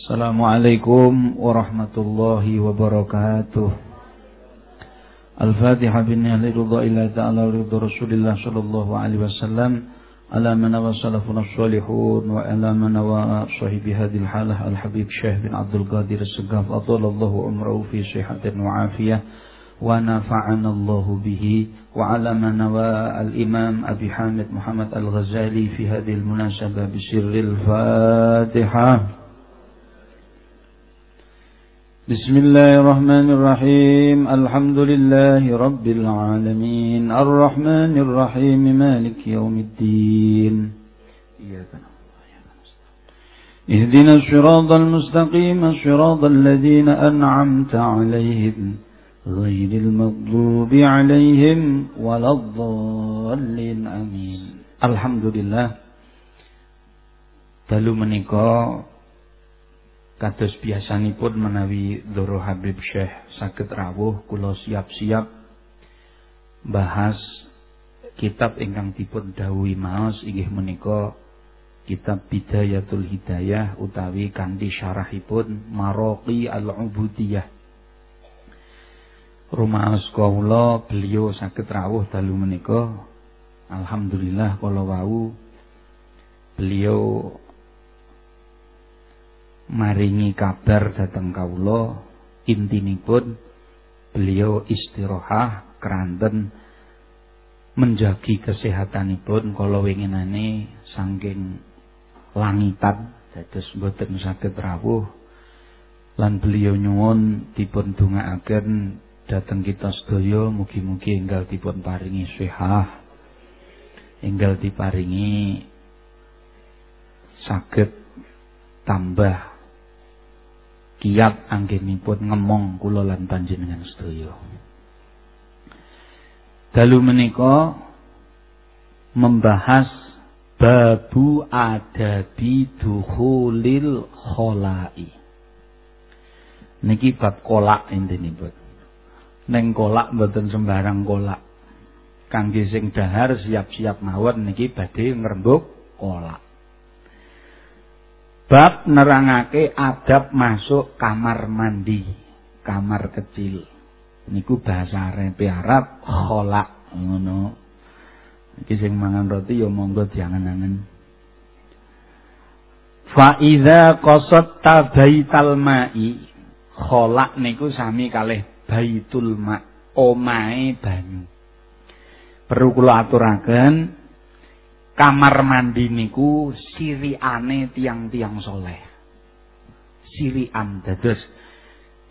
Assalamualaikum warahmatullahi wabarakatuh. Al-Fatihah bin ridha ila ta'ala ridha Rasulillah sallallahu alaihi wasallam ala man wa salafun salihun wa ala man wa sahibi hadhihi halah al-habib Syekh bin Abdul Qadir As-Segaf atalallahu umrahu fi sihatin wa afiyah wa nafa'ana Allah bihi wa ala man wa al-imam Abi Hamid Muhammad Al-Ghazali fi hadhihi al-munasabah bi sirril Fatihah بسم الله الرحمن الرحيم. الحمد لله رب العالمين. الرحمن الرحيم. مالك يوم الدين. اهدنا الصراط المستقيم. صراط الذين أنعمت عليهم غير المغضوب عليهم ولا الضالين. آمين. الحمد لله. dalu menika Kados biasanipun menawi Doro Habib Syekh sakit rawuh kula siap-siap bahas kitab ingkang dipun dawuhi maos inggih menika kitab Bidayatul Hidayah utawi kanthi syarahipun Maraqi Al-Ubudiyah. Rumaos kawula beliau sakit rawuh dalu menika alhamdulillah kala wau beliau maringi kabar dateng kawula. Intinipun beliau istirahat keranten menjagi kesehatanipun kala winginane saking langitan dados boten saged rawuh. Lan beliau nyuwun dipun dongaaken dateng kita sedaya mugi-mugi enggal dipun paringi sehat enggal diparingi saged tambah kiat anggenipun ngemong kula lan panjenengan sedaya. Dalu menika membahas babu adabi dukhulil kholai. Niki bab kolak intinipun. Neng kolak mboten sembarang kolak. Kangge sing dahar siap-siap mawon niki badhe ngrembug kolak. Bab nerangake adab masuk kamar mandi, kamar kecil. Niku bahasa Arab Arab kholak ngono. Iki sing mangan roti ya monggo diangen-angen. Fa idza qasatta baital ma'i kholak niku sami kalih baitul ma omahe banyu. Perlu kula aturaken kamar mandi niku siriane tiang-tiang soleh. Sirian dados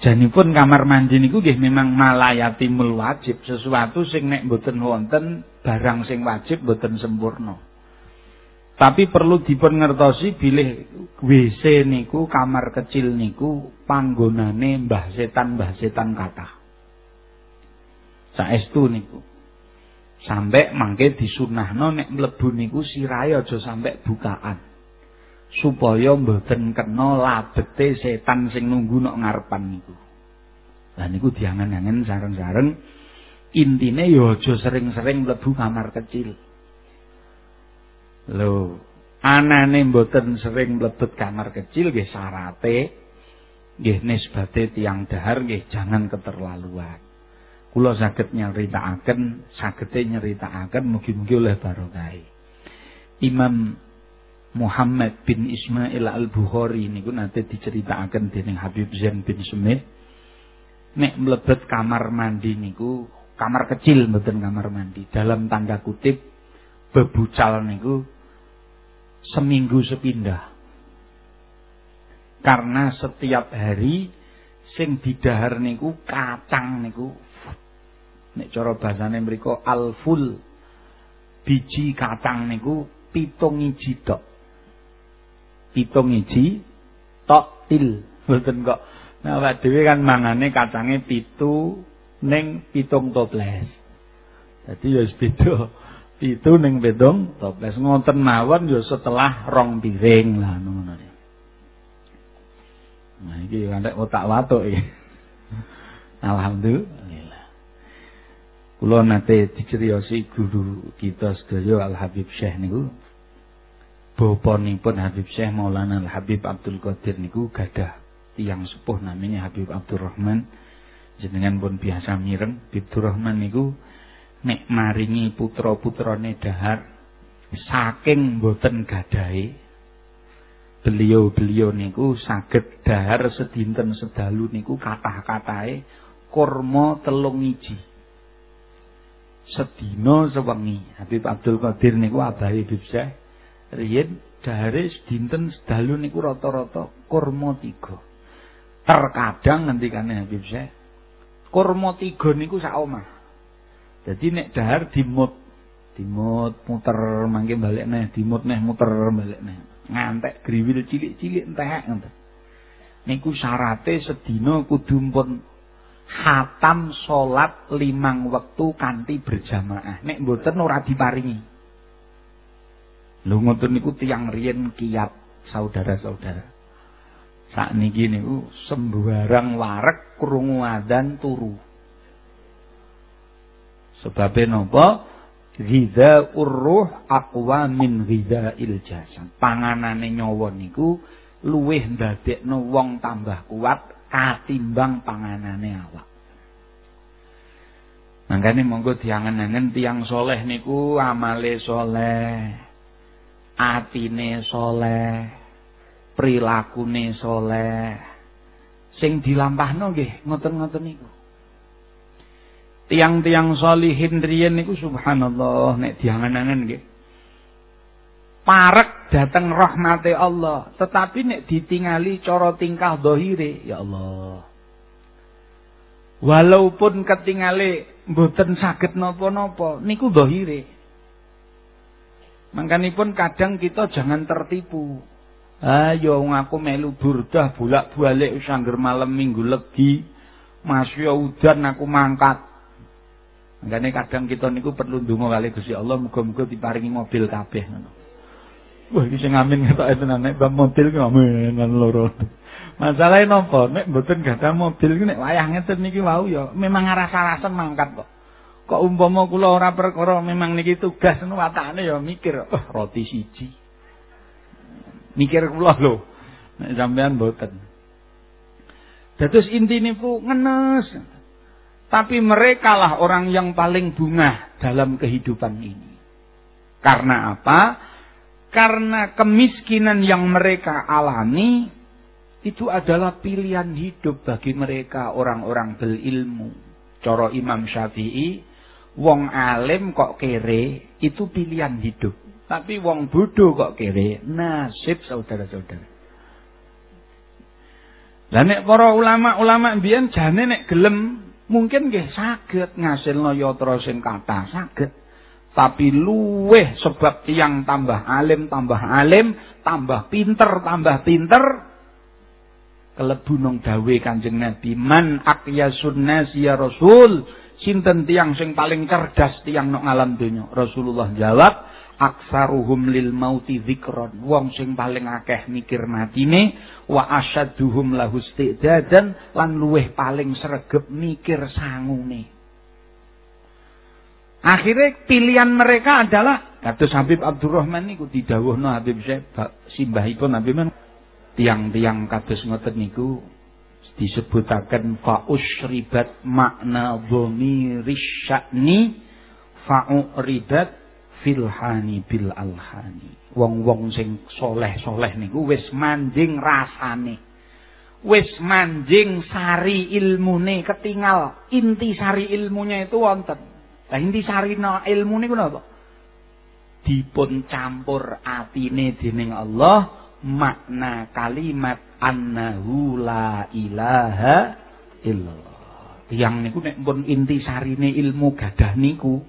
janipun kamar mandi niku nggih memang malayatimul wajib, sesuatu sing nek mboten wonten barang sing wajib mboten sempurna. Tapi perlu dipun ngertosi bilih WC niku kamar kecil niku panggonane mbah setan mbah setan kathah. Saestu niku. Sampai mangke disunahno nek mlebu niku sirahe aja sampai bukaan. Supaya mboten kena labete setan sing nunggu nok ngarepan niku. Lah niku diangen-angen sareng-sareng intine ya aja sering-sering mlebu kamar kecil. Lho, anane mboten sering mlebet kamar kecil nggih syarate nggih nisbate tiang dahar nggih jangan keterlaluan. Kula saged nyeritakaken sagete nyeritakaken mugi-mugi oleh barokah. Imam Muhammad bin Ismail Al-Bukhari niku nate diceritakaken dening Habib Zain bin Sumit. Nek mlebet kamar mandi niku kamar kecil mboten kamar mandi dalam tanda kutip bebucal niku seminggu sepindah. Karena setiap hari sing didahar niku kacang niku nek cara basane mriku alful. Biji kacang niku pitung iji tok. Pitung iji tok til. Mboten kok. Nah awak dhewe kan mangane kacange pitu ning pitung toples. Dadi ya wis beda. Pitu ning pitung toples. Ngonten mawon ya setelah rong piring. Lah ngono Nah iki antek otak watuk iki. Alhamdulillah. Kula nate diceriosi guru kita sedaya Al Habib Syekh niku. Bapanipun Habib Syekh Maulana Al Habib Abdul Qadir niku gadah tiyang sepuh namanya Habib Abdurrahman jenengan pun biasa mireng Habib Rahman niku nek maringi putra-putrane dahar saking boten gadahe beliau-beliau niku saged dahar sedinten sedalu niku kathah-katahe kurma telung iji sedina sewengi Habib Abdul Qadir niku abahe Habib Syekh riyen dahare dinten sedalu niku rata-rata kurma tiga. Terkadang ngendikane Habib Syekh, kurma tiga niku sak omah. Dadi nek dahar dimut, dimut muter mangke balik neh, dimut neh muter balik neh. Ngantek griwil cilik-cilik entek ngoten. Niku syarate sedina kudu hatam salat limang wektu kanthi berjamaah. Nek mboten ora diparingi. Lho ngoten niku tiyang riyen kiat saudara-saudara. Sakniki niku sembarang warek krungu adzan turu. Sebabe napa? Ghidza urruh aqwa min il jasad. Panganane nyawa niku luwih ndadekno wong tambah kuat katimbang panganane awak. Mangkane monggo diangen-angen tiang soleh niku amale soleh atine soleh, prilakune soleh, sing dilampahno nggih ngoten-ngoten niku. Tiang-tiang solihin riyen niku subhanallah nek diangen-angen nggih. Parek dateng rahmate Allah, tetapi nek ditingali cara tingkah dohire, ya Allah. Walaupun ketingale mboten saged napa-napa, niku dohire. Mangkanipun kadang kita jangan tertipu. Ayo aku melu burdah bolak-balik sangger malam minggu legi. Masya udan aku mangkat. Mangkane kadang kita niku perlu ndonga kali Gusti Allah muga-muga diparingi mobil kabeh. Wah iki sing amin ketok tenan nek bab mobil ki amin loro. Masalahe napa? Nek mboten gadah mobil ki nek wayah ngeten niki wau ya memang ngrasa-rasen mangkat kok. Kok umpama kula ora perkara memang niki tugas nu watakane ya mikir, oh roti siji. Mikir kula lho. Nek sampean mboten. Dados intine pu ngenes. Tapi mereka lah orang yang paling bunga dalam kehidupan ini. Karena apa? Karena kemiskinan yang mereka alami itu adalah pilihan hidup bagi mereka orang-orang berilmu. Coro Imam Syafi'i wong alim kok kere itu pilihan hidup. Tapi wong bodoh kok kere nasib saudara-saudara. Lah nek para ulama-ulama mbiyen jane nek gelem mungkin nggih saged ngasilno yatra sing kathah saged. Tapi luweh sebab yang tambah alim, tambah alim, tambah pinter, tambah pinter, kelebu nang dawe Kanjeng Nabi man aqyasun nas ya Rasul Sinten tiang sing paling cerdas tiang nok ngalam donya? Rasulullah jawab, aksaruhum lil mauti dzikron. Wong sing paling akeh mikir matine wa asyadduhum lahu istidadan lan luweh paling sregep mikir sangune. Akhirnya pilihan mereka adalah kados Habib Abdurrahman niku didhawuhno Habib Syekh simbahipun Habib tiang-tiang kados ngoten niku disebutaken fa'usribat makna dhamiris sya'ni fa'uribat filhani bil alhani. Wong-wong sing soleh-soleh niku wis manjing rasane. Wis manjing sari ilmune ketinggal inti sari ilmunya itu wonten lah inti sari no, ilmu niku napa dipun campur atine dening Allah makna kalimat annahu la ilaha illallah. Yang niku nek pun inti sarine ilmu gadah niku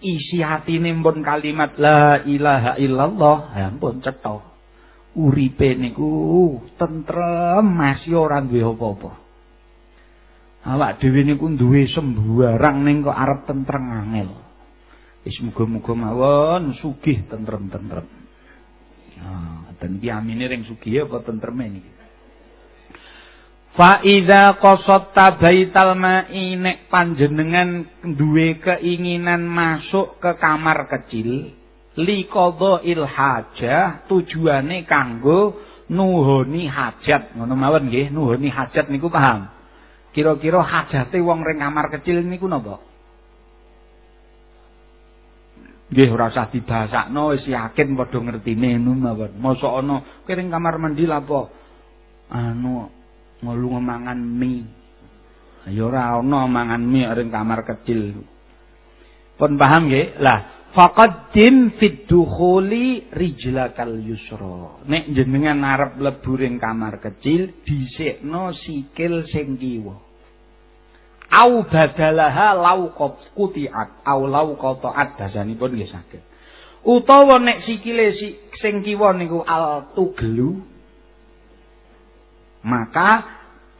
isi atine pun kalimat la ilaha illallah ya ampun cetha. Uripe niku tentrem masih ora duwe apa-apa. Awak dhewe niku duwe sembarang ning kok arep tentrem angel. Wis muga-muga mawon sugih tentrem-tentrem. Nah, dan iki amine ring sugih apa tentreme niki. Fa iza qasatta baital ma'i nek panjenengan duwe keinginan masuk ke kamar kecil liqadha'il hajah tujuane kanggo nuhoni hajat ngono mawon nggih nuhoni hajat niku paham kira-kira hajate wong ring kamar kecil niku napa Nggih ora usah dibasakno wis yakin padha ngertine mawon. Mosok ana kiring kamar mandi lapo anu ngelu mangan mie. Ya ora ana mangan mie ring kamar kecil. Pun paham nggih? Lah, faqaddim fid dukhuli rijlakal yusra. Nek jenengan arep ring kamar kecil, dhisikno sikil sing kiwa. Au badalaha lau kutiat au lau qataat basanipun nggih saged. Utawa nek sikile si, sing kiwa niku al tugelu maka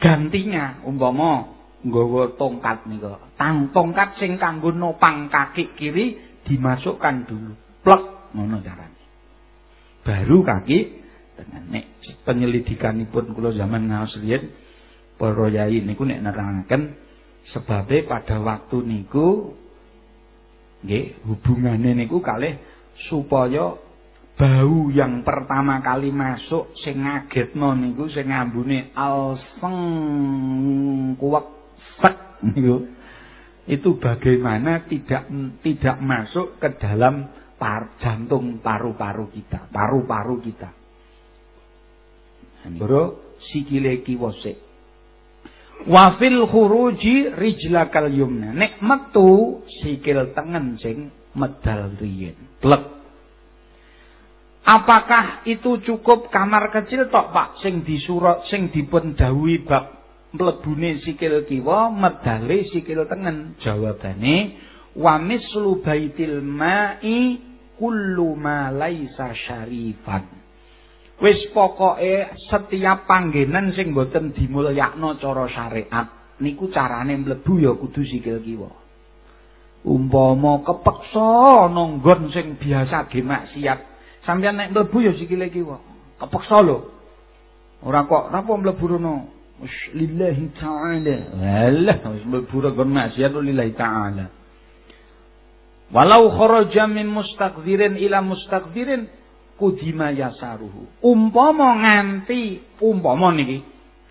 gantinya umpama nggawa tongkat niku tang tongkat sing kanggo nopang kaki kiri dimasukkan dulu plek ngono carane. Baru kaki dengan nek penyelidikanipun kula zaman ngaos riyen para yai niku nek nerangaken Sebabnya pada waktu niku nggih hubungane niku kalih supaya bau yang pertama kali masuk sing ngagetno niku sing ngambune alseng kuwek sek niku itu bagaimana tidak tidak masuk ke dalam par, jantung paru-paru kita, paru-paru kita. Bro, sikile kiwa sik Wafil khuruji rijlakal yumna. Nek metu sikil tengen sing medal riyen. Plek. Apakah itu cukup kamar kecil tok Pak sing disurat sing dipun dawuhi bab mlebune sikil kiwa medale sikil tengen? Jawabane wa mislu baitil ma'i kullu ma laisa syarifan. Wis pokoke setiap panggenan sing boten dimulyakno cara syariat niku carane mlebu ya kudu sikil kiwa. Umpama kepeksa nonggon sing biasa ge maksiat, sampeyan nek mlebu ya sikile kiwa. Kepeksa lho. Ora kok napa mlebu rono? lillahi ta'ala. Alah, wis mlebu rono maksiat lillahi ta'ala. Walau kharaja min mustaqdirin ila mustaqdirin kudima yasaruhu. Umpama nganti umpama niki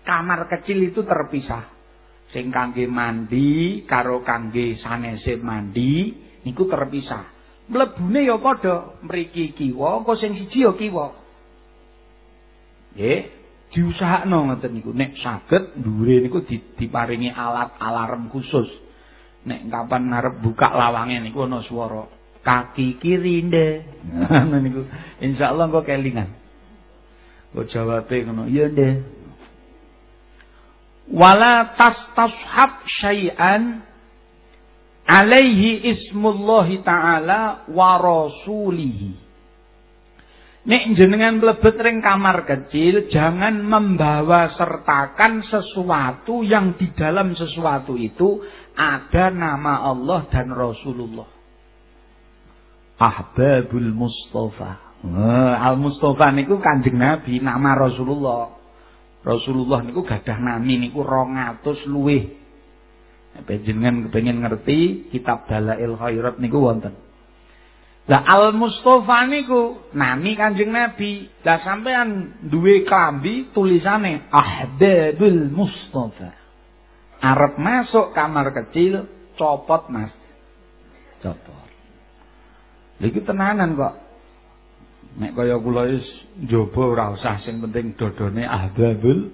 kamar kecil itu terpisah. Sing kangge mandi karo kangge sanese mandi niku terpisah. Mlebune ya padha, mriki kiwa, engko sing siji ya kiwa. Nggih, diusahakno ngoten niku. Nek saged dhuwure niku diparingi alat alarm khusus. Nek kapan arep buka lawange niku ana swara kaki kiri nde. Ngono niku. Insyaallah engko kelingan. Kok jawabe ngono, iya nde. Wala tastashab syai'an alaihi ismullah taala wa rasulihi. Nek jenengan mlebet ring kamar kecil, jangan membawa sertakan sesuatu yang di dalam sesuatu itu ada nama Allah dan Rasulullah. Ahbabul Mustafa. Al Mustafa niku Kanjeng Nabi, nama Rasulullah. Rasulullah niku gadah nami niku 200 luwih. Panjenengan kepengin ngerti kitab Dalail Khairat niku wonten. Lah Al Mustafa niku nami Kanjeng Nabi. Lah sampean duwe klambi tulisane Ahbabul Mustafa. Arab masuk kamar kecil, copot Mas. Copot. Iki tenanan kok. Nek kaya kula wis njaba ora usah sing penting dodone ahbabul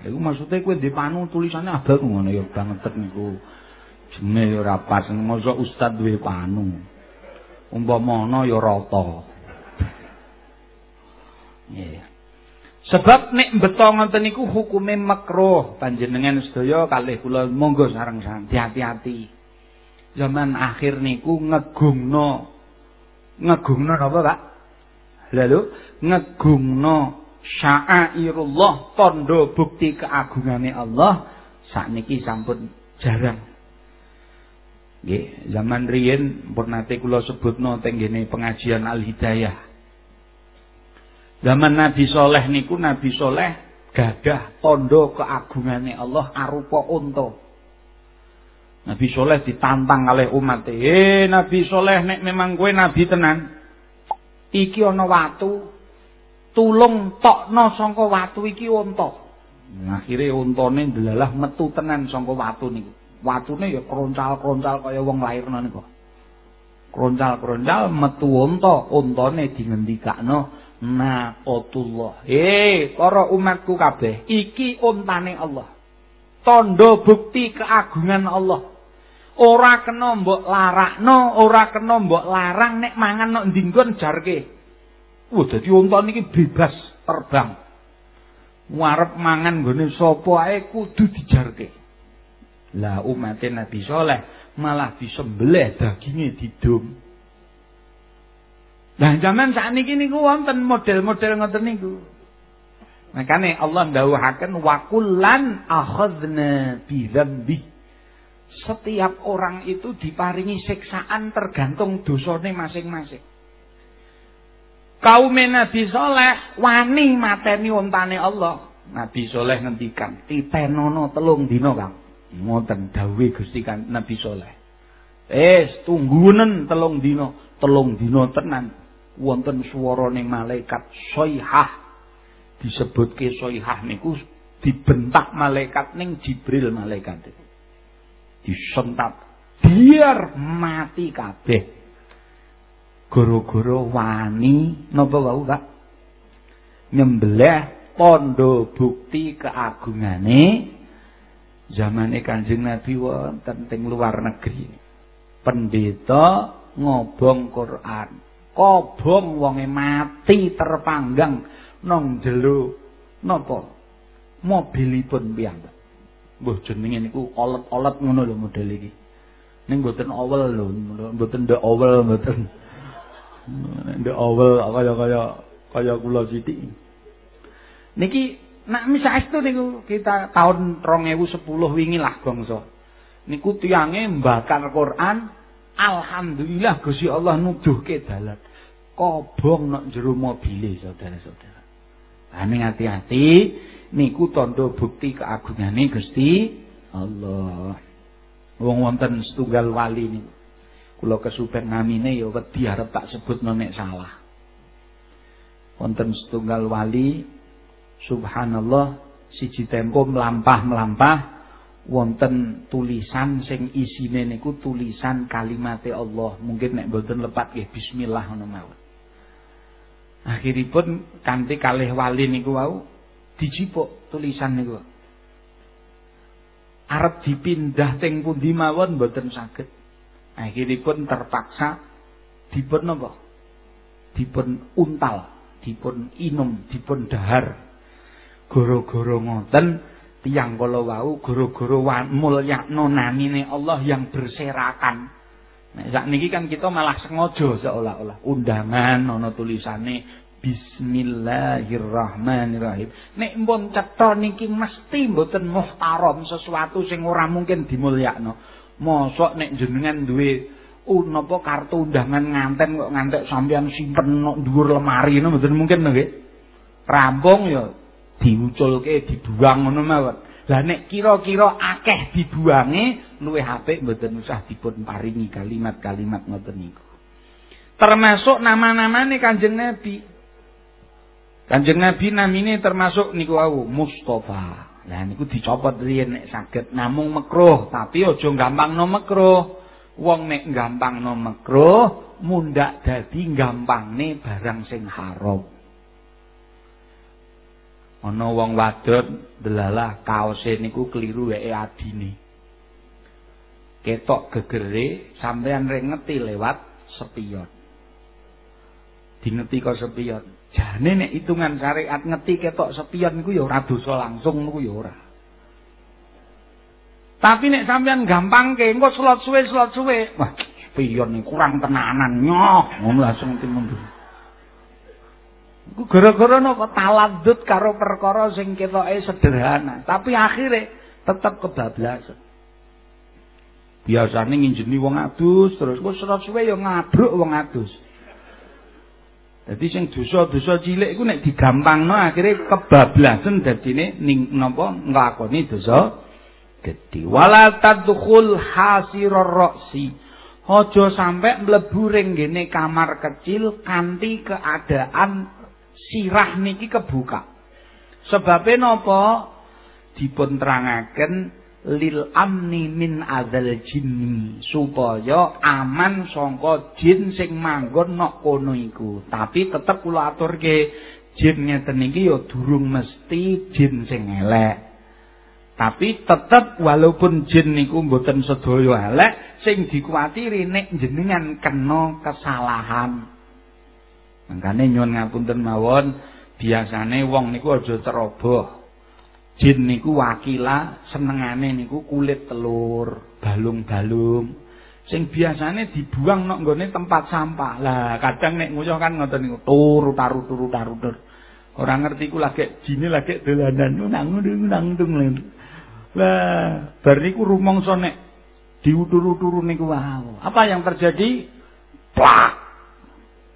Iku maksude kowe ndek panu tulisane abab ngono ya banget niku. Ya ora pas mosok ustaz duwe panu. Umpama ana ya rata. Nggih. Sebab nek beto ngoten niku hukume makruh panjenengan sedaya kalih kula monggo sareng-sareng hati-hati. Zaman akhir niku ngegungno ngegungno napa Pak? Lalu ngegungno sya'airullah tondo bukti keagungane Allah sakniki sampun jarang. Nggih, zaman riyin pun nate kula sebutno teng pengajian Al Hidayah. Zaman Nabi Soleh niku Nabi Soleh gadah tondo keagungane Allah arupa unta. Nabi Soleh ditantang oleh umat. Eh Nabi Soleh nek memang kue Nabi tenan. iki ana watu tulung tokno saka watu iki unta. Akhire untane ndelalah metu tenan saka watu niku. Watune ya kroncal-kroncal kaya wong lairna niku. Kroncal-kroncal metu unta untane dingendikakno naqatullah. He para umatku kabeh iki untane Allah. Tondo bukti keagungan Allah ora kena mbok larakno ora kena mbok larang nek mangan nok ndinggon jarke Wah, dadi unta niki bebas terbang. Muarep mangan nggone sapa ae kudu dijarke. Lah umat Nabi Saleh malah disembelih daginge didum. Lah zaman sakniki niku wonten model-model ngoten niku. Makane Allah ndawuhaken wa akhadna bi dzambi. Setiap orang itu diparingi siksaan tergantung dosane masing-masing. kaum Nabi Soleh wani mateni ontane Allah. Nabi Soleh ngendikan, titenono telung dino kang. Ngoten dawe Gusti Nabi Soleh. Eh, tunggunen telung dino, telung dino tenan. Wonten suarane malaikat soihah. Disebutke soihah niku dibentak malaikat ning Jibril malaikat itu. Disentak biar mati kabeh. goro-goro wani napa wau Kak? Nyembelih pondo bukti keagungane zamane Kanjeng Nabi wonten teng luar negeri. Pendeta ngobong Quran kobong wonge mati terpanggang nang jero napa? Mobilipun piyambak mbuh jenenge niku olet-olet ngono lho model iki ning mboten owel lho mboten ndek owel mboten Ndek awal kaya kaya kaya kula sithik. Niki nek misaestu niku kita tahun 2010 wingi lah bangsa. Niku tiange mbakar Quran, alhamdulillah Gusti Allah nuduhke dalan. Kobong nek jero mobile saudara-saudara. Lah ning ati-ati niku tanda bukti keagungane Gusti Allah. Wong wonten setunggal wali niku. Kula kesupen namine ya wedi arep tak sebut nek salah. Wonten setunggal wali subhanallah siji tempo melampah-melampah wonten tulisan sing isine niku tulisan kalimate Allah. Mungkin nek mboten lepat nggih bismillah ngono mawon. Akhiripun kanthi kalih wali niku wau dijipuk tulisan niku. Arep dipindah teng pundi mawon mboten saged. Akhiripun terpaksa dipun napa dipun untal dipun inum dipun dahar. Goro-goro ngoten tiang kala wau goro-goro mulyakno namine Allah yang berserakan. Nek sakniki kan kita malah sengaja seolah-olah undangan ana tulisane Bismillahirrahmanirrahim. Nek mpun cetha niki mesti mboten muhtaram sesuatu sing ora mungkin dimulyakno. Mosok nek jenengan duwe napa kartu undangan nganten kok ngantek sampean simpen nok dhuwur lemari ngono mboten mungkin nggih. Rampung ya diuculke dibuang ngono mawon. Lah nek kira-kira akeh dibuange luwih apik mboten usah dipun paringi kalimat-kalimat ngoten niku. Termasuk nama-namane Kanjeng Nabi. Kanjeng Nabi namine termasuk niku wau Mustafa. Lah niku dicopot riyen nek saged namung makruh, tapi aja gampangno makruh. Wong nek gampangno makruh, mundak dadi gampangne barang sing haram. Ana wong wadon delalah kaose niku kliru wae adine. Ketok gegere sampean reng ngeti lewat sepion. Dingeti kok sepion. Jane nek hitungan syariat ngeti ketok sepion niku ya ora dosa langsung niku ya ora. Tapi nek sampean gampang ke engko slot suwe slot suwe, wah spion kurang tenanan nyoh ngono langsung timun. Iku gara-gara napa taladut karo perkara sing ketoke sederhana, tapi akhirnya tetep kebablasan. Biasane nginjeni wong adus terus kok slot suwe ya ngabruk wong adus. Dadi sing dosa-dosa cilik iku nek digampangno akhire kebablasan dadine ning napa nglakoni dosa gedhe. Wala tadkhul hasirar ra'si. aja sampai mlebu ring kamar kecil kanthi keadaan sirah niki kebuka. Sebabe napa? Dipun terangaken lil amni min adzal jinni supaya aman sangka jin sing manggon nok kono iku. Tapi tetep kula aturke jin ngeten iki ya durung mesti jin sing elek. Tapi tetep walaupun jin niku mboten sedaya elek sing dikuatiri nek jenengan kena kesalahan. Mangkane nyuwun ngapunten mawon biasane wong niku aja ceroboh jin niku wakila senengane niku kulit telur, balung-balung. Sing biasane dibuang nok nggone tempat sampah. Lah kadang nek nguyuh kan ngoten niku turu taru turu taru tur. Ora ngerti ku lagi jine lagi dolanan nang nang nang Lah bar niku rumangsa nek diutur-uturu niku wow. Apa yang terjadi? Plak.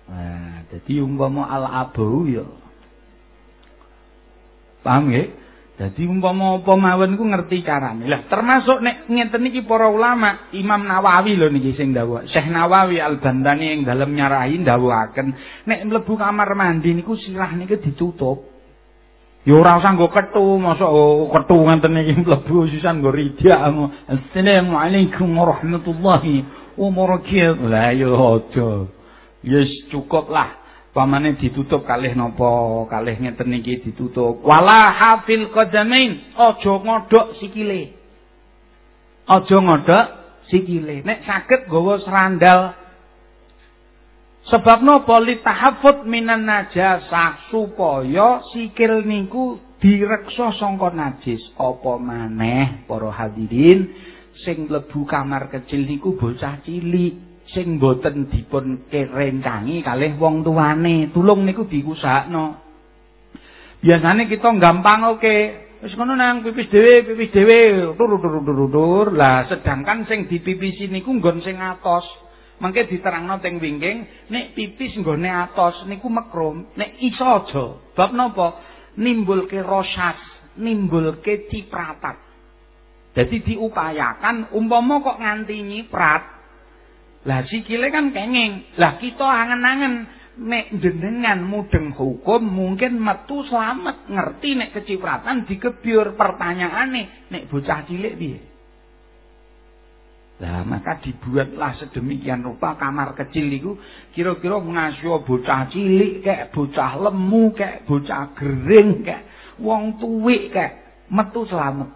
Nah, jadi umpama al-abu ya. Paham ya? Jadi umpama apa mawon iku ngerti carane. Lah termasuk nek ngeten iki para ulama, Imam Nawawi lho niki sing dawuh. Syekh Nawawi Al-Bandani yang dalem nyarahi dawuhaken, nek mlebu kamar mandi niku sirah niki ditutup. Ya ora usah nggo kethu, mosok oh, kethu ngenten iki mlebu sisan nggo ridak. Assalamualaikum warahmatullahi wabarakatuh. Lah ya aja. Yes cukup lah. Pamane ditutup kalih napa kalih ngeten niki ditutup. Wala hafil qadamain aja ngodhok sikile. Aja ngodhok sikile. Nek saged gawa serandal sebab napa? Li tahaffut minan najasah supaya sikil niku direksa sangka najis. Apa maneh para hadirin sing mlebu kamar kecil niku bocah cilik sing boten dipun kerencangi kalih wong tuane. Tulung niku diusahakno. Biasane kita gampang oke. Wis ngono nang pipis dhewe, pipis dhewe, tur-tur-tur-tur. Lah sedangkan sing dipipisi niku nggon sing atos. Mangke diterangno teng wingking, nek pipis nggone atos niku mekrum, nek iso aja. Bab napa? Nimbulke rosas, nimbulke cipratat. Jadi diupayakan umpama kok nganti nyiprat, Lah sikile kan kenging. Lah kita angen-angen nek jenengan mudeng hukum mungkin metu selamat ngerti nek kecipratan dikebyur pertanyaane nek bocah cilik piye. Lah maka dibuatlah sedemikian rupa kamar kecil itu kira-kira ngasih bocah cilik kayak bocah lemu kayak bocah gering kayak wong tuwik kayak metu selamat.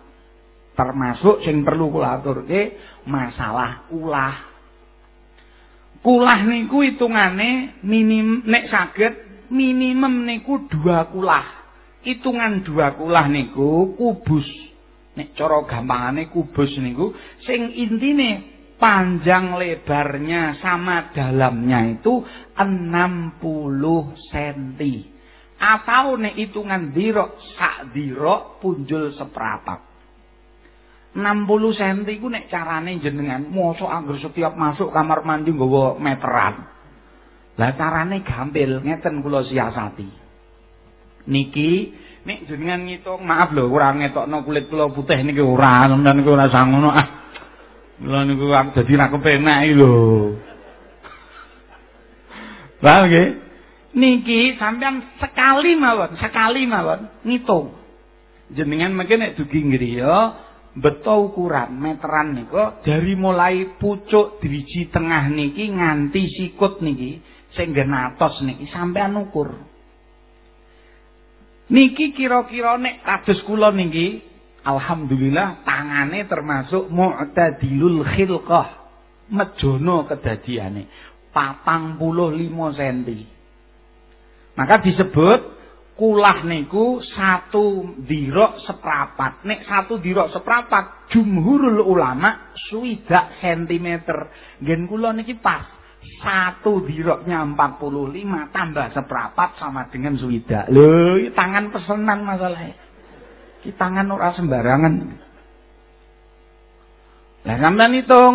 Termasuk sing perlu kula aturke masalah ulah Kulah niku hitungane minim nek saged minimum niku dua kulah. Hitungan dua kulah niku kubus. Nek cara gampangane kubus niku sing intine panjang lebarnya sama dalamnya itu 60 cm. Atau nek hitungan dirok sak dirok punjul seprapat. 60 cm iku nek carane jenengan mosok anggar setiap masuk kamar mandi nggawa meteran. Lah carane gampil ngeten kula siasati. Niki nek jenengan ngitung maaf lho ora ngetokno kulit kula putih niki ora sampeyan niku ora sangono ah. Kula niku dadi ra kepenak lho. Paham nggih? Niki sampean sekali mawon, sekali mawon ngitung. Jenengan mungkin nek dugi ngriya betul ukuran meteran niku. Dari mulai pucuk driji tengah niki nganti sikut niki sing genatos niki sampean ukur. Niki kira-kira nek kados kula niki alhamdulillah tangane termasuk mu'tadilul khilqah mejono kedadiane 45 cm maka disebut kulah niku satu dirok seprapat. Nek satu dirok seprapat, jumhurul ulama suidak sentimeter. Gen kula niki pas. Satu diroknya 45 tambah seprapat sama dengan suidak. Lho, tangan pesenan masalahnya. Ki tangan ora sembarangan. Lah sampean hitung,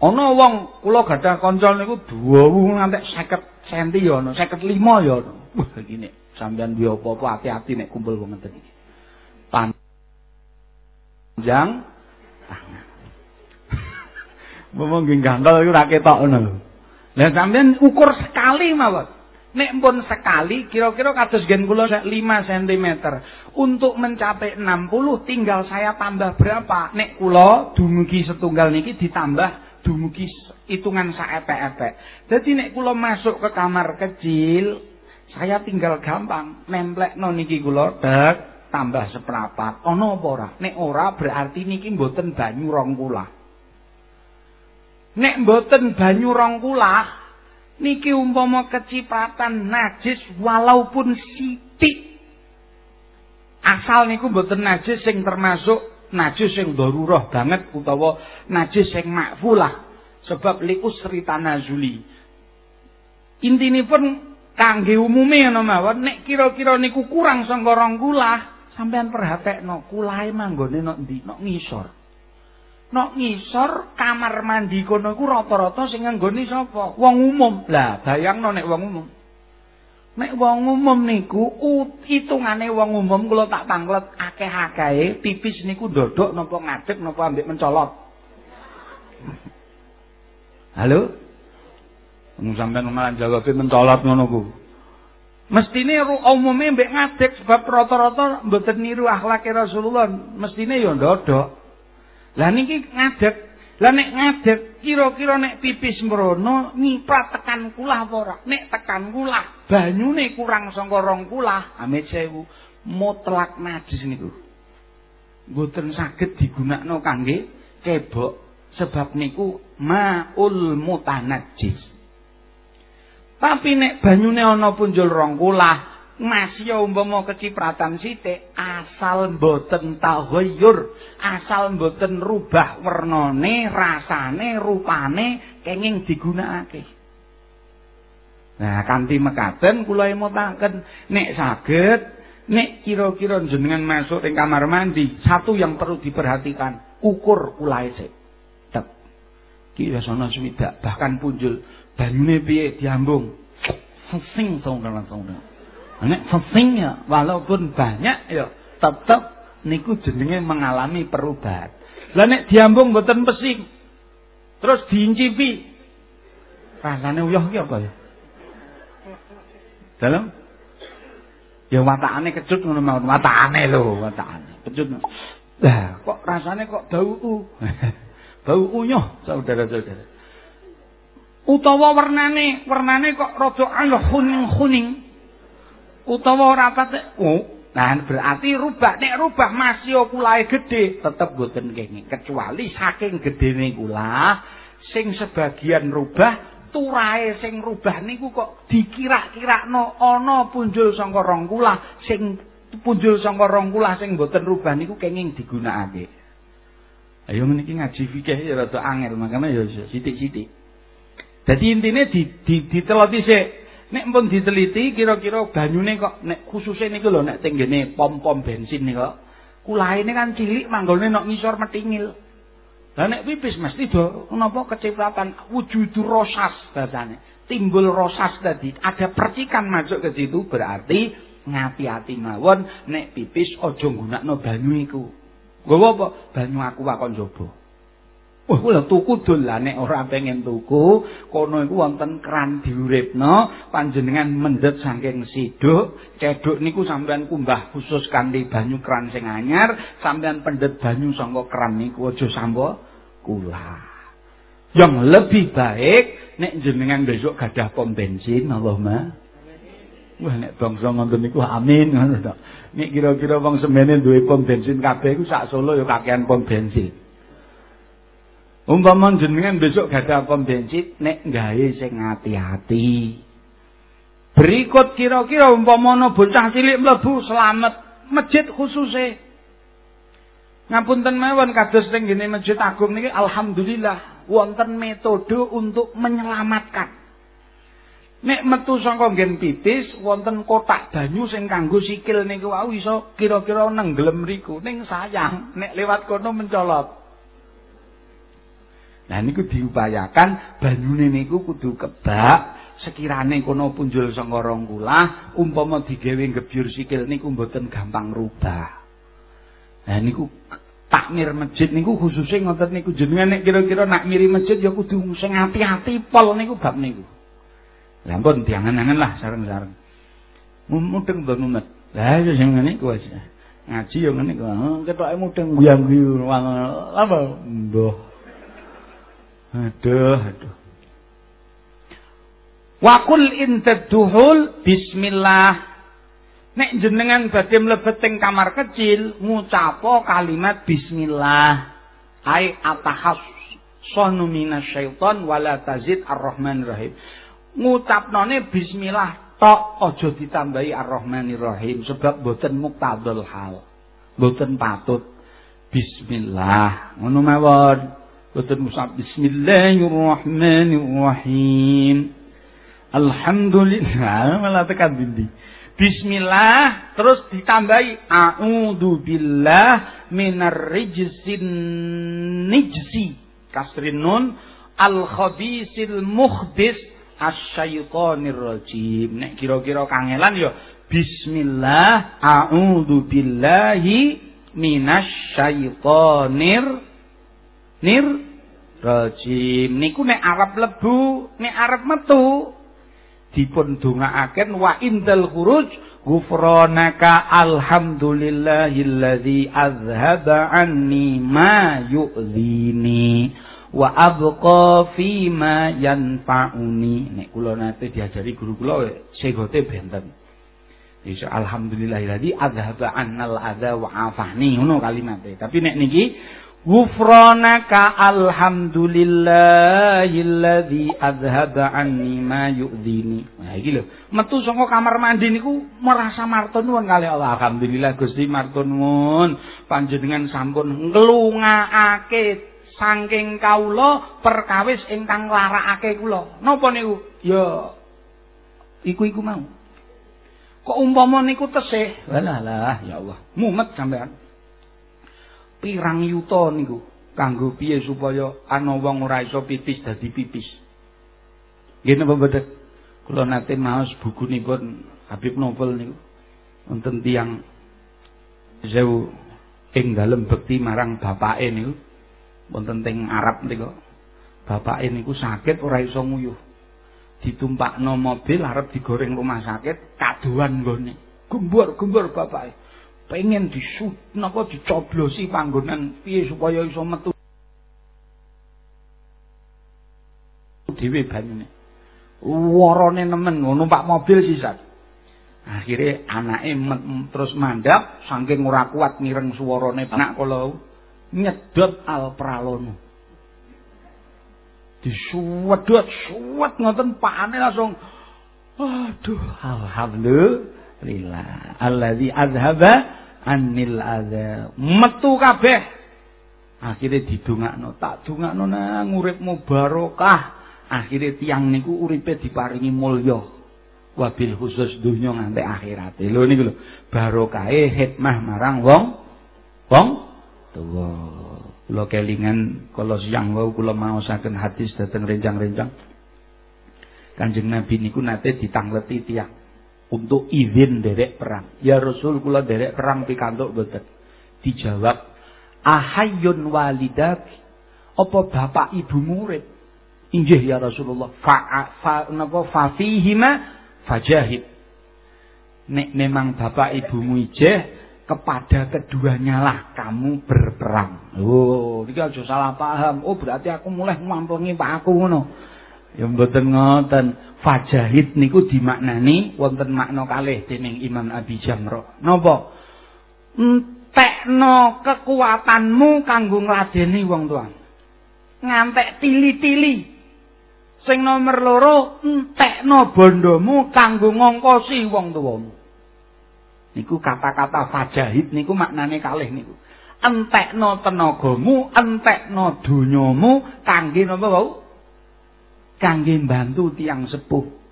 ana wong kula gadah kanca niku 20 nganti 50 cm ya ana, 55 ya gini. Sampean duwe apa-apa hati-hati nek kumpul wong ngeten iki. Panjang tangan. Momong nggih gantol iku ora ketok ngono lho. Lah sampean ukur sekali mawon. Nek pun sekali kira-kira kados gen kula 5 cm. Untuk mencapai 60 tinggal saya tambah berapa? Nek kula dumugi setunggal niki ditambah dumugi hitungan saepek-epek. Jadi nek kula masuk ke kamar kecil, saya tinggal gampang nemplekno niki kula dek tambah seprapat. Ono apa ora? Nek ora berarti niki mboten banyu rong kula. Nek mboten banyu rong kula, niki umpama kecipratan najis walaupun sithik asal niku mboten najis sing termasuk najis sing darurah banget utawa najis sing makfulah sebab liku sri tanazuli intinipun kangge umume ana mawon nek kira-kira niku kurang sangka rong kulah sampean perhatekno kulahe manggone nok ndi nok ngisor nok ngisor kamar mandi kono iku rata-rata sing nggone sapa? Wong umum. Lah, bayangno nek wong umum. Nek wong umum niku hitungane wong umum kula tak tanglet akeh-akehe pipis niku ndodok napa ngadeg napa ambek mencolot. Halo? Wong sampean malah jawabe mencolot ngono ku. Mestine umume mbek ngadeg sebab rata-rata mboten niru akhlake Rasulullah, mestine ya ndodok. Lah niki ngadeg. Lah nek ngadeg kira-kira nek pipis mrono nyiprat tekan kulah apa? Nek tekan kulah, banyune kurang saka rong kulah, amit sewu mutlak najis niku. Mboten saged digunakno kangge cebok sebab niku maul mutanajis. Tapi nek banyune ana punjul rong kulah, masya umpama kecipratan sithik asal mboten taghayyur asal mboten rubah wernane rasane rupane kenging digunakake. Nah kanthi mekaten kula emutaken nek saged nek kira-kira jenengan masuk ing kamar mandi satu yang perlu diperhatikan ukur kulae sik. Tek. Kira sono swidak bahkan punjul banyune piye diambung sing sing langsung Nek sesing ya walaupun banyak ya tetep niku jenenge mengalami perubahan. Lah nek diambung mboten pesing terus diincipi rasane uyah ki apa ya? Dalam ya watakane kecut ngono mawon watakane lho watakane kecut. Lah kok rasane kok bau bau uyuh saudara-saudara. Utawa warnane, warnane kok rada anu kuning-kuning. utawa ora patek oh nah berarti rubah nek rubah masih kulae gedhe tetep boten kenging kecuali saking gedene kula sing sebagian rubah turahe sing rubah niku kok dikira-kirakno ana punjul saka rong kula sing punjul saka rong kula sing boten rubah niku kenging digunakake. Ayo meniki ngaji fikih ya rada angel makane ya sithik-sithik dadi intine di, di diteloti sik Nek pun diteliti kira-kira banyune kok nek khususe niku lho nek tenggene pom-pom bensin niku kulaine kan cilik manggone nok ngisor metingil. Lah nek pipis mesti do napa kecipratan wujudu rosas bahasane. Timbul rosas tadi, ada percikan masuk ke situ berarti ngati-ati mawon nek pipis aja nggunakno banyu iku. Nggowo apa? Banyu aku wakon njaba. Wah, kula tuku dolane ora pengen tuku, kono iku wonten kran diuripno, panjenengan mendhet saking siduk, cedhuk niku sampean kumbah khusus kanthi banyu kran sing anyar, sampean pendhet banyu saka kran niku aja sambo kula. Yang lebih baik nek jenengan besok gadah pom bensin, Allahumma. Wah nek bangsa ngoten niku amin ngono. Nek kira-kira wong semene duwe pom bensin kabeh iku sak Solo ya kakean pom bensin. Umpama jenengan besok gadah pom nek gawe sing hati-hati. Berikut kira-kira umpama ana bocah cilik mlebu selamat masjid khususe. Ngapunten mawon kados teng ngene Masjid Agung niki alhamdulillah wonten metode untuk menyelamatkan. Nek metu saka nggen pipis wonten kotak banyu sing kanggo sikil niku wau iso kira-kira nenggelem riku. Ning sayang nek lewat kono mencolot. Nah niku diupayakan banyune niku kudu kebak sekirane kono punjul saka rong kula umpama digawe gebyur sikil niku mboten gampang rubah. Nah niku takmir masjid niku khususnya ngoten niku jenengan nek kira-kira nak miri masjid ya kudu sing ati-ati pol niku bab niku. Lah ampun diangen-angen lah sareng-sareng. Mudeng Mbah Mumet. Lah ya sing ngene iku aja. Ngaji ya ngene. Oh, ketoke mudeng guyang-guyu apa? Mbah. Aduh, aduh. Wakul intadduhul bismillah Nek jenengan badhe mlebet teng kamar kecil, ngucapo kalimat bismillah. Ai atahas sonu minasyaiton wala tazid ar-rahmanir rahim. Ngucapnone bismillah tok aja ditambahi ar-rahmanir rahim sebab boten muktadul hal. Boten patut bismillah. Ngono mawon. Boten musab bismillahirrahmanirrahim. Alhamdulillah malah tekan dindi. Bismillah terus ditambahi a'udzu billah minar rijsin nijsi kasrin nun al khabisil muhdis asyaitonir rajim nek kira-kira kangelan ya bismillah a'udzu billahi minasyaitonir nir? Rajim niku nek Arab lebu nek Arab metu dipun dongaaken wa indal khuruj ghufranaka alhamdulillahilladzi azhaba anni ma yu'dhini wa abqa fi ma yanfa'uni. Nek kula nate diajari guru kula segote benten. Iso alhamdulillahilladzi azhaba annal adza wa afahni ngono kalimate tapi nek niki Ghufranaka alhamdulillahilladzi adhaba anni ma yu'dhini. Nah iki lho, metu saka kamar mandi niku merasa martun nuwun kali Allah. Alhamdulillah Gusti martun nuwun. Panjenengan sampun nglungaake saking kawula perkawis ingkang larakake kula. Napa niku? Ya iku-iku mau. Kok umpama niku tesih? Walah lah ya Allah. Mumet sampean. Pirang yuta niku kanggo piye supaya ana wong ora iso pipis dadi pipis. Nggih napa mboten? Kula nate maos bukunipun Habib Novel niku wonten tiyang sewu ing dalem bekti marang bapake niku wonten teng Arab niku. Bapake niku sakit ora iso nguyuh. Ditumpakno mobil arep digoreng rumah sakit kaduan nggone. Gembur-gembur bapake. Pengen disut napa dicoblosi panggonan? Piye supaya iso metu? Dhewe banyune. Warane nemen numpak mobil sisat. Akhirnya anake terus mandap saking ora kuat mireng suarane anak kala nyedot al pralono. Disuwedot suwet ngoten pakane langsung aduh alhamdulillah lillah. Alladzi azhaba anil adza. Metu kabeh. Akhire didongakno. Tak dongakno nang uripmu barokah. Akhire tiang niku uripe diparingi mulya. Wabil khusus dunya nganti akhirat. Lho niku lho. Barokahe hikmah marang wong wong tuwa. Kula kelingan kala siang wau kula maosaken hadis dhateng rencang-rencang. Kanjeng Nabi niku nate ditangleti tiang untuk izin derek perang. Ya Rasul kula derek perang pikantuk mboten. Dijawab, "Ahayyun walidak?" Apa bapak ibu murid? Injih ya Rasulullah. Fa, fa napa fa fihima fajahid. Nek memang bapak ibumu ijeh kepada keduanya lah kamu berperang. Oh, iki aja salah paham. Oh, berarti aku mulai mampungi Pak aku ngono. Ya mboten ngoten. Fajahid niku dimaknani wonten makna kalih dening Imam Abi Jamra. Napa? Entekno kekuatanmu kanggo ngladeni wong tuwa. Ngantek tili-tili. Sing nomor loro entekno bondomu kanggo ngongkosi wong tuwamu. Niku kata-kata fajahid niku maknane kalih niku. Entekno tenagamu, entekno donyamu kangge napa wau? Kangge bantu tiang sepuh.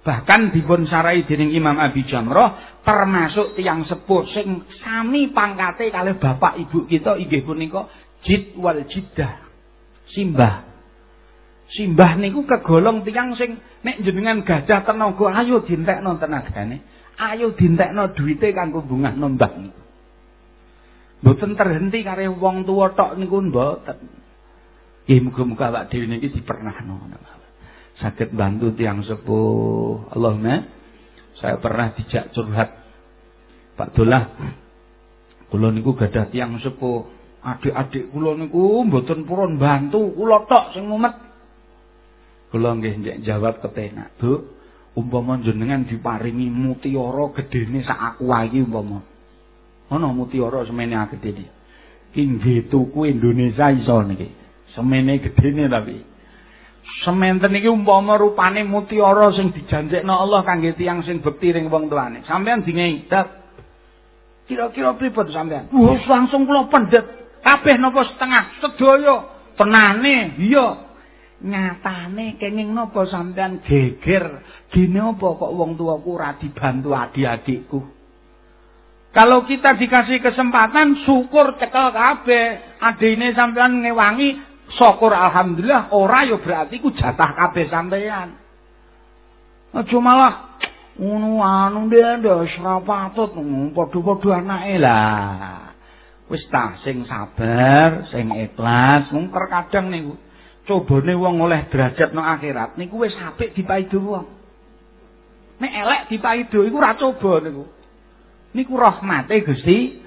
Bahkan dipun sarai dening Imam Abi Jamrah termasuk tiang sepuh sing sami pangkate kalih bapak ibu kita inggih punika jid wal jiddah. Simbah. Simbah niku kegolong tiang sing nek jenengan gadah tenaga ayo dintekno tenagane. Ayo dintekno duwite kanggo bungah nombah niku. Mboten terhenti kare wong tuwa tok niku mboten. Nggih muga-muga awak dhewe niki dipernahno. Saged bantu tiang sepuh. Allahumma saya pernah dijak curhat Pak Dolah. Kula niku gadah tiang sepuh. Adik-adik kula niku mboten purun bantu, kula tok sing mumet. Kula nggih jawab kepenak, Bu. Umpama jenengan diparingi mutiara gedene sak aku iki umpama. Ana mutiara semene gedene. Ki nggih tuku Indonesia iso niki. Semene gedene tapi. Sementen iki umpama rupane mutiara sing dijanjekno Allah kangge tiyang sing bekti ring wong tuane. Sampeyan dingehi, Kira-kira pripun sampean? Wes langsung kula pendet. Kabeh napa setengah? Sedaya tenane. Iya. Nyatane kenging napa sampean geger? Gene apa kok wong tuaku ora dibantu adik-adikku? Kalau kita dikasih kesempatan syukur cekel kabeh. Adine sampean ngewangi syukur alhamdulillah ora ya berarti ku jatah kabeh sampean. Aja malah ngono anu ndas ora patut padha-padha anake lah. Wis ta sing sabar sing ikhlas mung terkadang niku. Cobane wong oleh derajat nang akhirat niku wis apik dipaido wong. Nek elek dipaido iku ora coba niku. Niku rahmate Gusti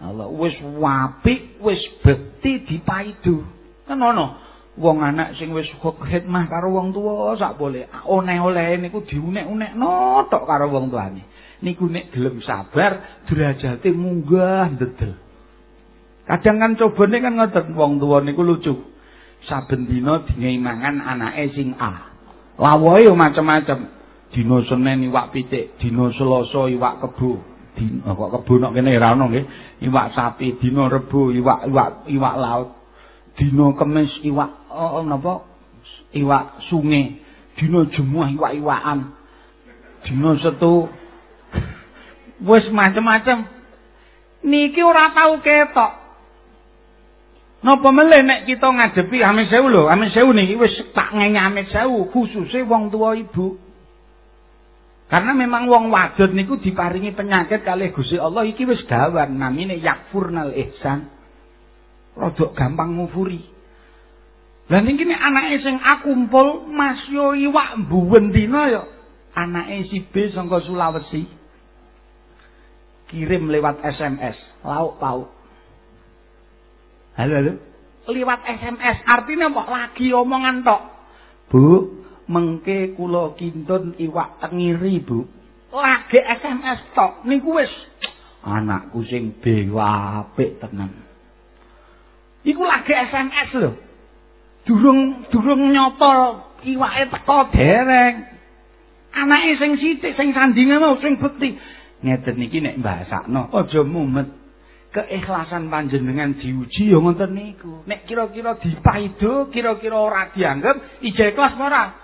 Allah. Wis apik wis bekti dipaido kan ono wong anak sing wis khidmah karo wong tuwa sak boleh. Oleh-oleh niku diunek-unekno tok karo wong tuane. Niku nek gelem sabar derajate munggah ndedel. Kadang kan cobane kan ngoten wong tuwa niku lucu. Saben dina dingehi mangan anake sing A. Lawohe yo macem-macem. Dina Senin iwak pitik dina Selasa iwak kebo. Dina kok kebo nek kene ora ono nggih. Iwak sapi dina Rebo iwak iwak iwak laut dina Kamis iwak oh, napa? Iwak sungai dina jemuah iwak-iwakan. Dina setu. Wis macem-macem. Niki ora tau ketok. Napa meleh nek kita ngadepi amin sewu lho? Amin sewu niki wis tak ngenyi amin sewu khususe wong tua ibu. Karena memang wong wadon niku diparingi penyakit kalih Gusti Allah iki wis gawan namine yakfurnal ihsan rodok gampang ngufuri Lah niki nek anake sing akumpul Mas yo iwak mbuwen dina yo. Anake si B saka Sulawesi. Kirim lewat SMS, lauk pauk. Halo halo. Lewat SMS artinya apa? Lagi omongan tok. Bu, mengke kula kintun iwak tengiri, Bu. Lagi SMS tok. Niku wis anakku sing B apik tenan. Iku lagi SMS lho. durung durung nyapa iwake teko dereng. Anake sing sithik sing sandingan mau sing bekti. Ngeten iki nek mbasakno aja mumet. Keikhlasan panjenengan diuji ya ngoten niku. Nek kira-kira dipaido kira-kira ora dianggap ije ikhlas ora?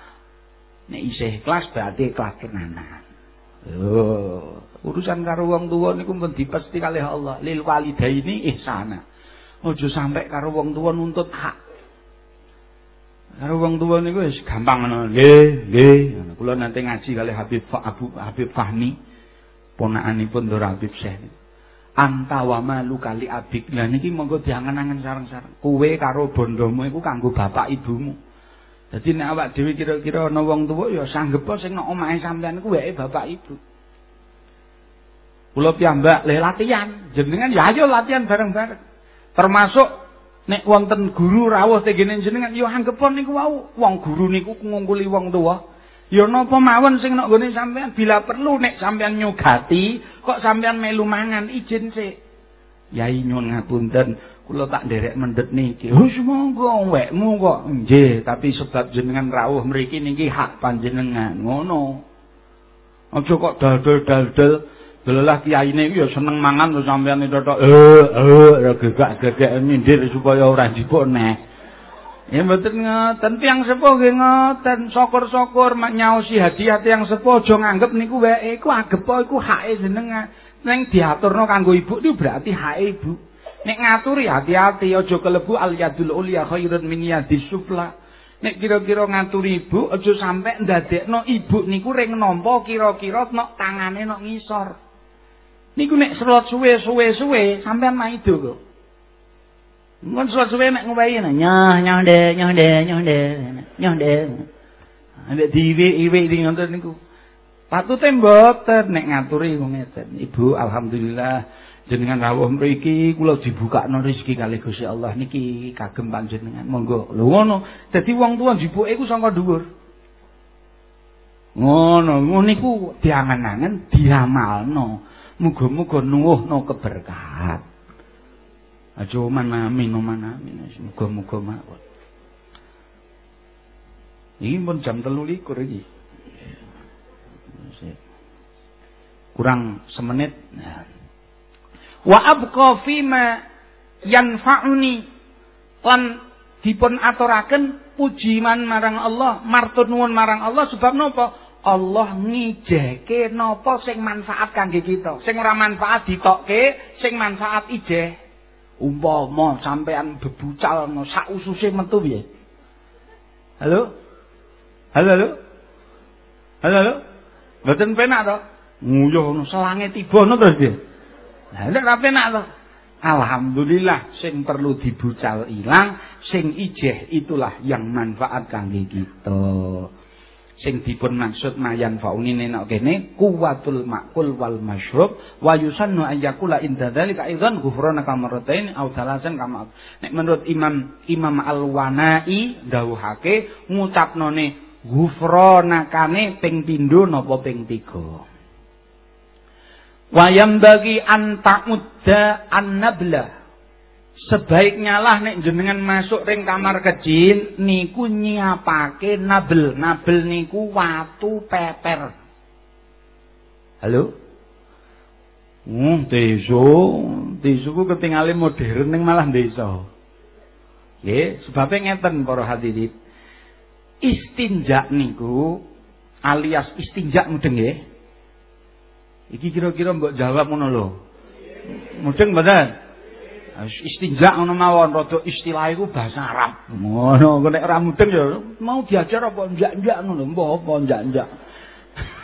Nek isih ikhlas berarti ikhlas tenanan. Oh urusan karo wong tuwa niku pun dipesti kalih Allah. Lil walidaini ihsana aja sampai karo wong tuwa nuntut hak Karo wong tuwa niku wis gampang ngono. Nggih, nggih. Kula nanti ngaji kali Habib Abu Habib Fahmi ponakanipun Nur Habib Syekh. Anta wa malu kali abik. Lah niki monggo diangen-angen sareng-sareng. Kowe karo bondomu iku kanggo bapak ibumu. Dadi nek awak dhewe kira-kira ana wong tuwa ya sanggep sing nang omahe sampean iku wae bapak ibu. Kula piyambak le latihan. Jenengan ya ayo latihan bareng-bareng. Termasuk nek wonten guru rawuh tegene jenengan ya anggepon niku wau. Wong guru niku ngungkuli wong tuwa. Ya napa mawon sing nek nggone sampean? Bila perlu nek sampean nyugati kok sampean melu mangan izin sik. Yai nyun ngapunten kula tak nderek mendhet niki. Wis monggo wekmu kok. Nggih tapi sebab jenengan rawuh mriki niki hak panjenengan ngono. Aja kok dal-dal Delalah kiyaine iku ya seneng mangan terus sampean itu eh eh gegak-gegek nyindir supaya ora njipuk neh. Ya mboten ngoten tiyang sepuh nggih ngoten syukur-syukur nyaosi hadiah tiyang sepuh aja nganggep niku wae iku agepo iku hake jenengan. Ning diaturno kanggo ibu itu berarti hake ibu. Nek ngaturi hati-hati aja kelebu al yadul ulya khairun min yadis sufla. Nek kira-kira ngaturi ibu aja sampe ndadekno ibu niku ring nampa kira-kira nok tangane nok ngisor. Niku nek selot suwe-suwe-suwe sampean maido kok. Mun selot suwe nek ngowahi nyah nyah de nyah de nyah de nyah de. Nek diwi-iwi di ngoten niku. Patute mboten nek ngaturi wong ngeten. Ibu alhamdulillah jenengan rawuh mriki kula dibukakno rezeki kalih Gusti Allah niki kagem panjenengan. Monggo. Lho ngono. Dadi wong tuwa jibuke iku saka dhuwur. Ngono, ngono niku diangen-angen diamalno. Muga-muga nuwuhno keberkahan. Aja mana amin amin. Muga-muga mawon. Ini pun jam telu likur iki. Kurang semenit. Wa abqa fima yanfa'uni lan dipun aturaken pujiman marang Allah, martur nuwun marang Allah sebab napa? Allah ngijeke napa sing manfaat kangge kita. Sing ora manfaat ditokke, sing manfaat ijeh. Umpama sampean bebucal no sak ususe metu piye? Halo? Halo halo? Halo halo? Mboten penak to? Nguyuh ngono selange tiba ngono terus piye? Lah nek penak to? Alhamdulillah sing perlu dibucal ilang, sing ijeh itulah yang manfaat kangge kita. Sing dipun maksud mayan fauni nenek kene kuwatul makul wal masyrub wa yusannu ayyakula inda dzalika aidan ghufrana kamaratain au thalasan kama nek menurut Imam Imam Al-Wanai dawuhake ngucapnone ghufrana kane ping pindho napa ping 3 wayam bagi antakudda annabla sebaiknya lah nek jenengan masuk ring kamar kecil niku nyiapake nabel nabel niku watu peper halo Hmm, desa, desa ku ketinggalan modern ning malah desa. Nggih, sebabnya ngeten para hadirin. Istinja niku alias istinja mudeng nggih. Iki kira-kira mbok jawab ngono lho. Mudeng mboten? Istinja ngono mawon rada istilah iku bahasa Arab. Ngono nek ora mudeng ya mau diajar apa njak-njak ngono mbah apa njak-njak.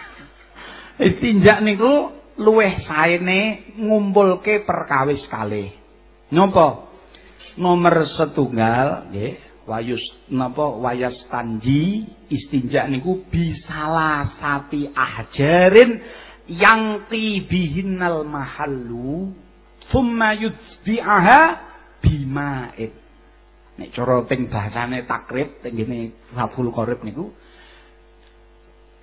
istinja niku luweh saene ngumpulke perkawis kalih. Napa? Nomor setunggal nggih, wayus napa wayas tanji istinja niku bisalah sati ajarin yang tibihinal mahallu thumma yutbi'aha bima'id nek cara ping bahasane takrib teng ngene Fathul Qorib niku.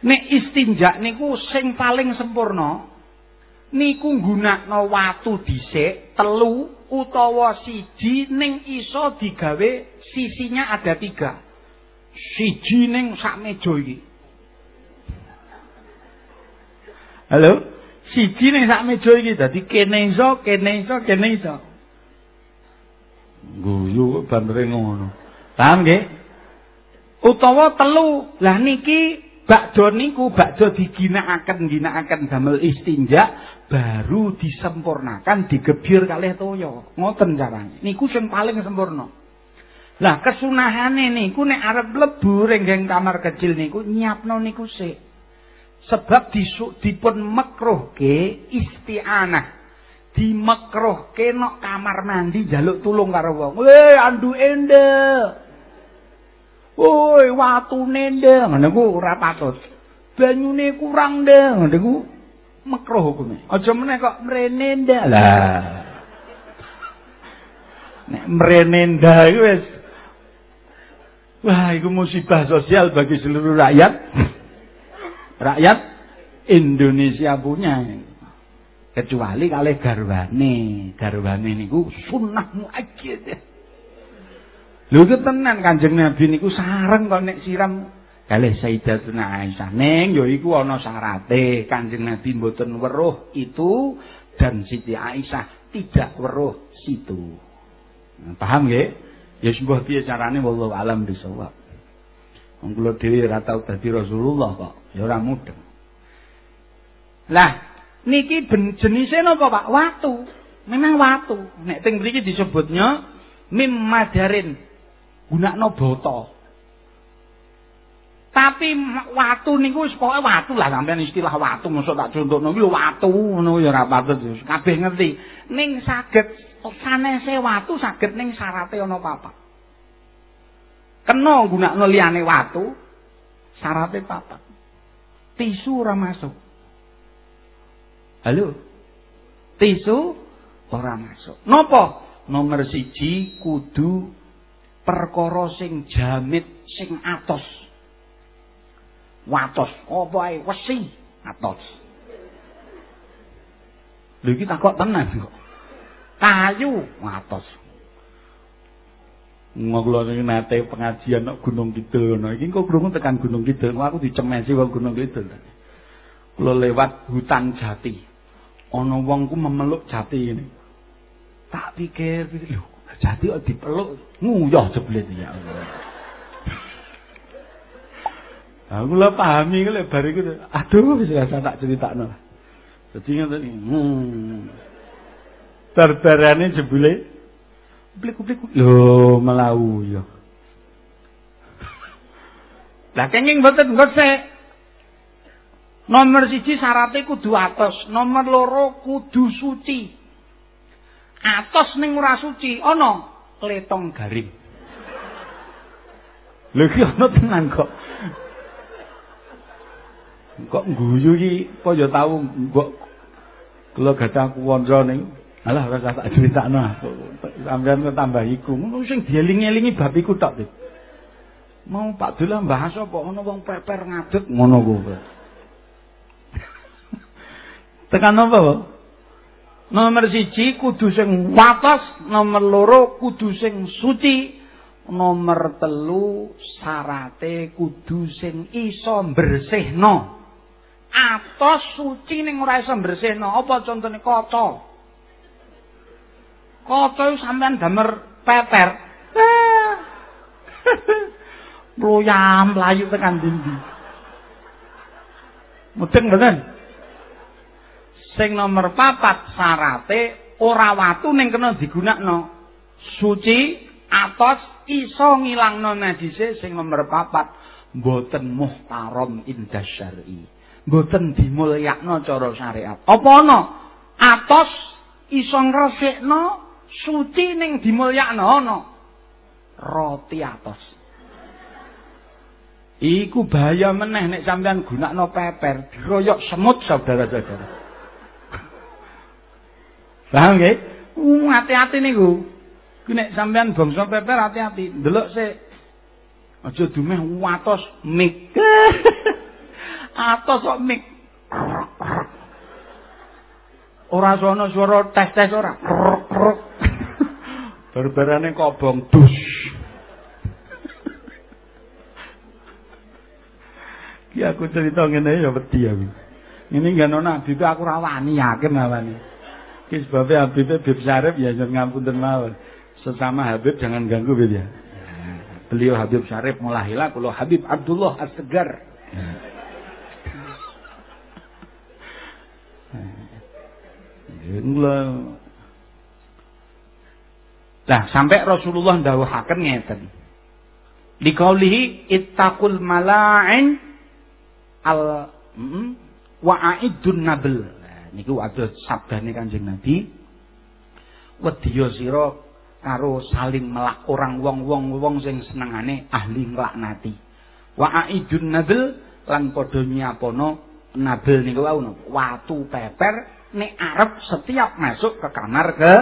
Nek istinja niku sing paling sempurna niku nggunakno watu dhisik telu utawa siji ning iso digawe sisinya ada tiga. Siji ning sak meja iki. Halo siji ning sak meja iki dadi kene iso, kene iso, kene iso. Guyu bandere ngono. Paham nggih? Utawa telu. Lah niki bakdo niku bakdo diginakaken ginakaken damel istinja baru disempurnakan digebir kalih toya. Ngoten carane. Niku sing paling sempurna. Lah kesunahane niku nek arep mlebu ring kamar kecil niku nyiapno niku sik. Sebab disuk dipun makruhke isti'anah. Dimakruhke nok kamar mandi jaluk tulung karo wong. Weh andu ende woi watu nende ngene ku ora patut. Banyune kurang de ngene ku makruh hukume aja meneh kok mrene ndak lah. Nek mrene ndak wis. Wah iku musibah sosial bagi seluruh rakyat rakyat Indonesia punya kecuali kali garwane. Garwane niku sunnah muakkid lho ku tenan Kanjeng Nabi niku sareng kok nek siram. Kalih Sayyidatuna Aisyah. Ning ya iku ana syarate. Kanjeng Nabi mboten weruh itu dan Siti Aisyah tidak weruh situ. Paham nggih? Ya sebuah piye carane? Wallahu alam bisawab Wong kula dhewe ora tau dadi Rasulullah kok, ya ora mudeng. Lah, niki jenise napa, Pak? Watu. Memang watu. Nek teng mriki disebutnya mim madarin. Gunakno bata. Tapi watu niku wis pokoke watu lah sampean istilah watu mosok tak contohno kuwi watu ngono ya ora patut kabeh ngerti. Ning saged sanese watu saged ning syarate ana papat. Kena gunakno liyane watu syarate papat. Tisu ora masuk. Halo. Tisu ora masuk. Napa? Nomor siji kudu perkara sing jamit sing atos. watos apa ae wesi atos lho iki takok tenan kok kayu watos Ngono iki nate pengajian nang Gunung Kidul ngono. Iki kok krungu tekan Gunung Kidul, aku dicemesi wong Gunung Kidul. Kula lewat hutan jati. Ana wong ku memeluk jati ini. Tak pikir, lho, jati kok dipeluk nguyah jeblet ya Allah. Aku lah pahami ku lebar iku. Aduh wis rasa tak critakno. Dadi ngoten iki. Hmm. Tartarane jebule blik-blik lho melau ya. Lah kenging mboten gosek. Nomor siji syaratnya kudu atos, nomor loro kudu suci. Atos ning ora suci, ana kletong garing. Lho iki ana tenan kok. kok guyu iki apa ya tau mbok kula gadah kuwonco ning alah ora tak critakno sampeyan tambah iku ngono sing dieling-elingi bab iku tok mau Pak Dula bahas apa? Ngono wong peper ngadeg ngono kuwi tekan apa nomor siji kudu sing watos. Nomor loro kudu sing suci. Nomor telu syarate kudu sing iso bersihno atos suci ning ora iso bersihno apa contone kaca kaca sampean damer peper Mluyam layu tekan dindi. Mudeng mboten? Sing nomor papat syarate ora watu ning kena digunakno. Suci atos iso ngilangno najise sing nomor papat mboten muhtaram indah syar'i. mboten dimulyakno cara syariat. Apa ana? Atos iso ngresikno suci ning dimulyakno ana. Roti atos. Iku bahaya meneh nek sampean gunakno peper, diroyok semut saudara-saudara. Paham nggih? Uh, hati-hati niku. Ku nek sampean bangsa peper hati-hati. Delok sik. Aja dumeh watos mik. atos kok mik ora sono swara tes-tes ora barbarane kobong dus Ki aku cerita ngene ya wedi aku. Ini gak nona Habib aku ora wani yakin awani. Ki sebab Habib Habib Syarif ya jangan ngapunten mawon. Sesama Habib jangan ganggu Habib ya. Beliau Habib Syarif mulailah kalau Habib Abdullah As-Segar. Ya. Nah, sampai Rasulullah ndawuhaken ngeten. Liqaulihi ittaqul mala'in al mm, wa'idun nabl. Nah, niku ada sabdane Kanjeng Nabi. Wedya sira karo saling melak orang wong-wong wong sing senengane ahli nglaknati. Wa'idun nabl lan padha nyapono nabl niku wau watu peper nek arep setiap masuk ke kamar ke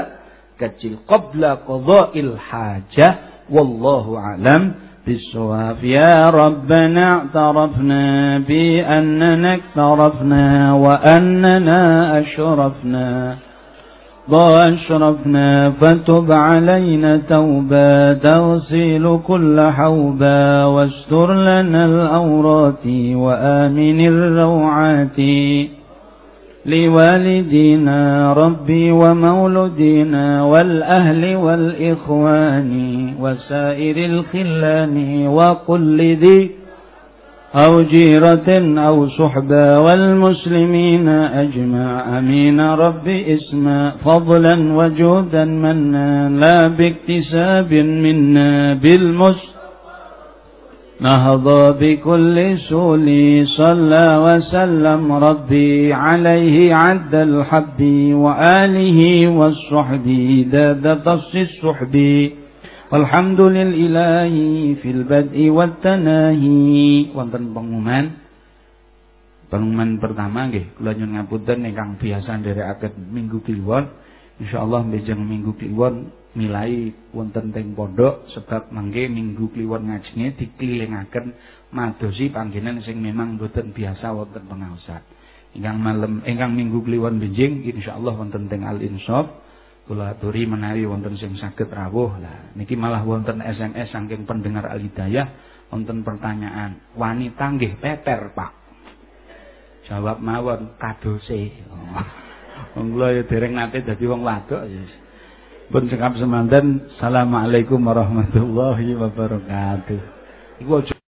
kecil qabla qada'il hajah wallahu alam بالصواب. يا ربنا اعترفنا بأننا اكترفنا وأننا أشرفنا. وأشرفنا فتب علينا توبا تغسل كل حوبا واستر لنا الأورات وآمن الروعات. لوالدينا ربي ومولدينا والأهل والإخوان وسائر الخلان وكل ذي أو جيرة أو صحبة والمسلمين أجمع أمين ربي اسما فضلا وجودا منا لا باكتساب منا بالمسلمين نهض بكل سولي صلى وسلم ربي عليه عد الحب وآله والصحب داد طص الصحب. والحمد للإله في البدء والتناهي. وانتن بانغمان بانغمان pertama nggih. Kula nyuwun ngapunten ingkang biasa nderekaken minggu kliwon. Insyaallah mbejeng minggu kliwon milai wonten teng pondok sebab mangke minggu kliwon ngajine dikelilingaken madosi panggenan sing memang boten biasa wonten pengaosan. Ingkang malam ingkang minggu kliwon benjing insyaallah wonten teng Al Insaf kula aturi menawi wonten sing saged rawuh. Lah niki malah wonten SMS saking pendengar Al Hidayah wonten pertanyaan wanita nggih peper Pak? Jawab mawon kadose. Wong kula ya dereng nate dadi wong wadok ya pun cekap semanten. Assalamualaikum warahmatullahi wabarakatuh. Iku